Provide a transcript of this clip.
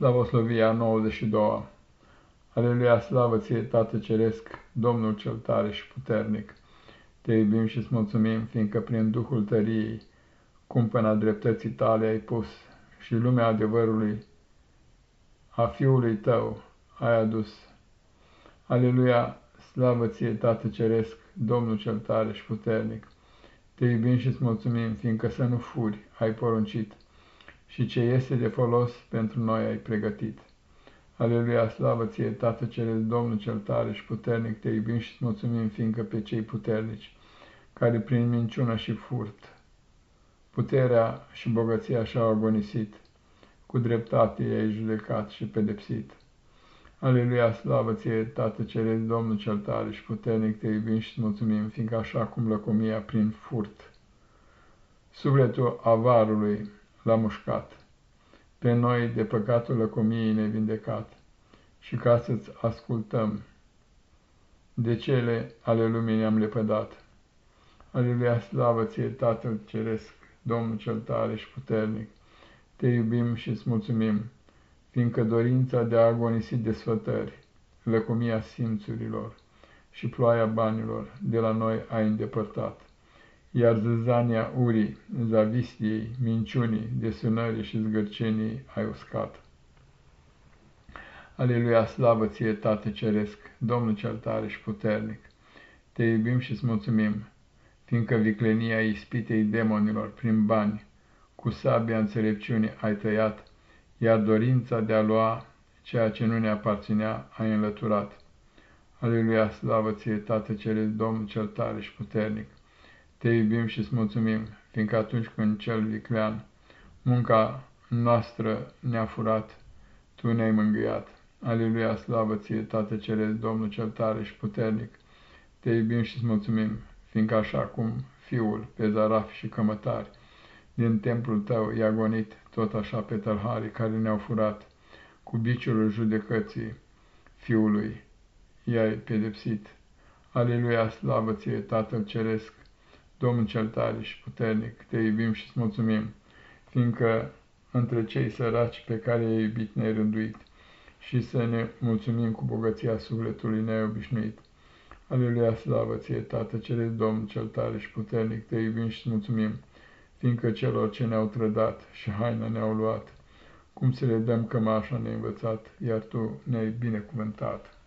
Slavoslovia 92 Aleluia, slavă ție, Tată Ceresc, Domnul cel tare și puternic! Te iubim și îți mulțumim, fiindcă prin Duhul tăriei, cumpăna dreptății tale ai pus și lumea adevărului a Fiului tău ai adus. Aleluia, slavă ție, Tată Ceresc, Domnul cel tare și puternic! Te iubim și îți mulțumim, fiindcă să nu furi ai poruncit și ce este de folos pentru noi ai pregătit. Aleluia, slavă ție, Tată Ceresc, Domnul cel tare și puternic, te iubim și îți mulțumim, fiindcă pe cei puternici, care prin minciună și furt, puterea și bogăția și-au agonisit, cu dreptate i-ai judecat și pedepsit. Aleluia, slavă ție, Tată Ceresc, Domnul cel tare și puternic, te iubim și îți mulțumim, fiindcă așa cum lăcomia prin furt, sufletul avarului, l-a mușcat, pe noi de păcatul lăcomiei nevindecat, și ca să-ți ascultăm, de cele ale lumii ne-am lepădat. Aleluia, slavă ție, Tatăl Ceresc, Domnul cel tare și puternic, te iubim și îți mulțumim, fiindcă dorința de a agonisi de sfătări, lăcomia simțurilor și ploaia banilor de la noi ai îndepărtat iar zâzania urii, zavistiei, minciunii, desunării și zgârcenii ai uscat. Aleluia, slavă ție, Tată Ceresc, Domnul cel tare și puternic! Te iubim și îți mulțumim, fiindcă viclenia ispitei demonilor prin bani, cu sabia înțelepciunii ai tăiat, iar dorința de a lua ceea ce nu ne aparținea ai înlăturat. Aleluia, slavă ție, Tată Ceresc, Domnul cel tare și puternic! Te iubim și îți mulțumim, fiindcă atunci când cel viclean munca noastră ne-a furat, Tu ne-ai mângâiat. Aleluia, slavă ție, Tată Ceresc, Domnul cel tare și puternic, te iubim și îți mulțumim, fiindcă așa cum Fiul pe zarafi și cămătari din templul tău i-a gonit, tot așa pe tălharii care ne-au furat, cu biciul judecății Fiului i-ai pedepsit. Aleluia, slavă ție, Tatăl Ceresc, Domnul cel tare și puternic, te iubim și îți mulțumim, fiindcă între cei săraci pe care i-ai iubit ne-ai rânduit și să ne mulțumim cu bogăția sufletului neobișnuit. Aleluia, slavă ție, Tată, cere Domnul cel tare și puternic, te iubim și îți mulțumim, fiindcă celor ce ne-au trădat și haina ne-au luat, cum să le dăm cămașa ne-ai învățat, iar tu ne-ai binecuvântat.